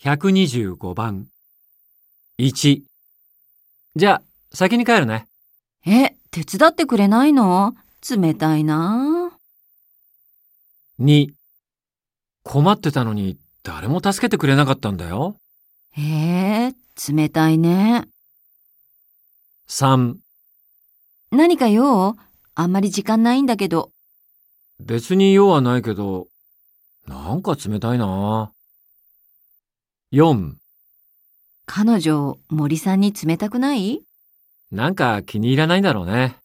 125番。1。じゃあ、先に帰るね。え、手伝ってくれないの？冷たいな2。困ってたのに誰も助けてくれなかったんだよ。へえ、冷たいね。3。何か用？あんまり時間ないんだけど。別に用はないけど、なんか冷たいな。4。彼女、森さんに冷たくない？なんか気に入らないんだろうね。